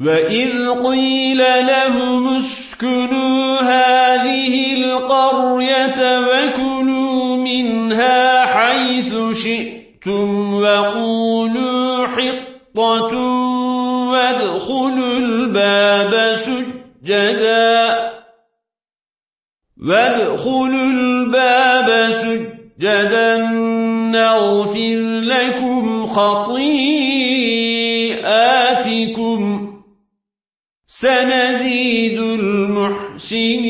وَإِذْ قِيلَ لَهُمُ اسْكُنُوا هَٰذِهِ الْقَرْيَةَ وَكُلُوا مِنْهَا حَيْثُ شِئْتُمْ وَقُولُوا حِطَّةٌ وَادْخُلُوا الْبَابَ سُجَّدًا نَّغْفِرْ لَكُمْ خَطِيئَاتِكُمْ ۚ سنزيد المحسنين.